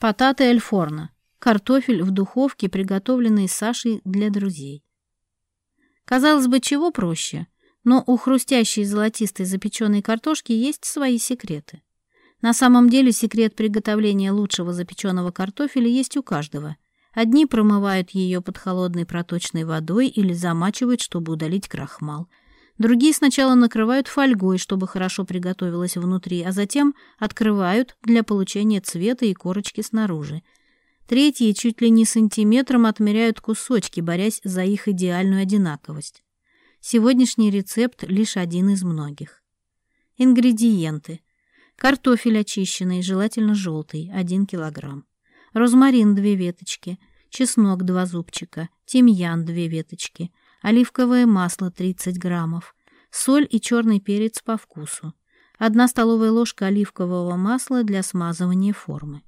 Потаты Эльфорна. Картофель в духовке, приготовленный Сашей для друзей. Казалось бы, чего проще, но у хрустящей золотистой запеченной картошки есть свои секреты. На самом деле секрет приготовления лучшего запеченного картофеля есть у каждого. Одни промывают ее под холодной проточной водой или замачивают, чтобы удалить крахмал – Другие сначала накрывают фольгой, чтобы хорошо приготовилось внутри, а затем открывают для получения цвета и корочки снаружи. Третьи чуть ли не сантиметром отмеряют кусочки, борясь за их идеальную одинаковость. Сегодняшний рецепт лишь один из многих. Ингредиенты. Картофель очищенный, желательно желтый, 1 килограмм; Розмарин 2 веточки. Чеснок 2 зубчика. Тимьян 2 веточки оливковое масло 30 граммов, соль и черный перец по вкусу, 1 столовая ложка оливкового масла для смазывания формы.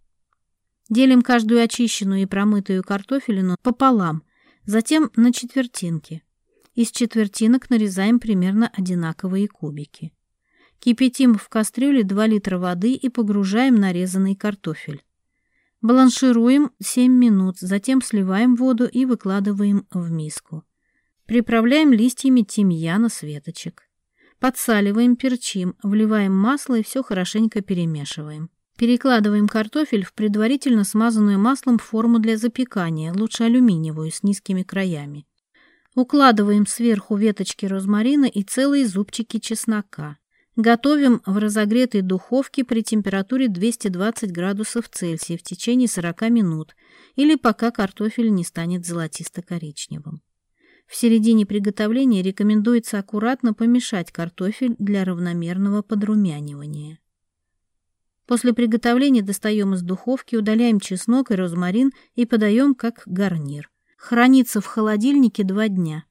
Делим каждую очищенную и промытую картофелину пополам, затем на четвертинки. Из четвертинок нарезаем примерно одинаковые кубики. Кипятим в кастрюле 2 литра воды и погружаем нарезанный картофель. Бланшируем 7 минут, затем сливаем воду и выкладываем в миску. Приправляем листьями тимьяна с веточек. Подсаливаем, перчим, вливаем масло и все хорошенько перемешиваем. Перекладываем картофель в предварительно смазанную маслом форму для запекания, лучше алюминиевую, с низкими краями. Укладываем сверху веточки розмарина и целые зубчики чеснока. Готовим в разогретой духовке при температуре 220 градусов Цельсия в течение 40 минут или пока картофель не станет золотисто-коричневым. В середине приготовления рекомендуется аккуратно помешать картофель для равномерного подрумянивания. После приготовления достаем из духовки, удаляем чеснок и розмарин и подаем как гарнир. Хранится в холодильнике два дня.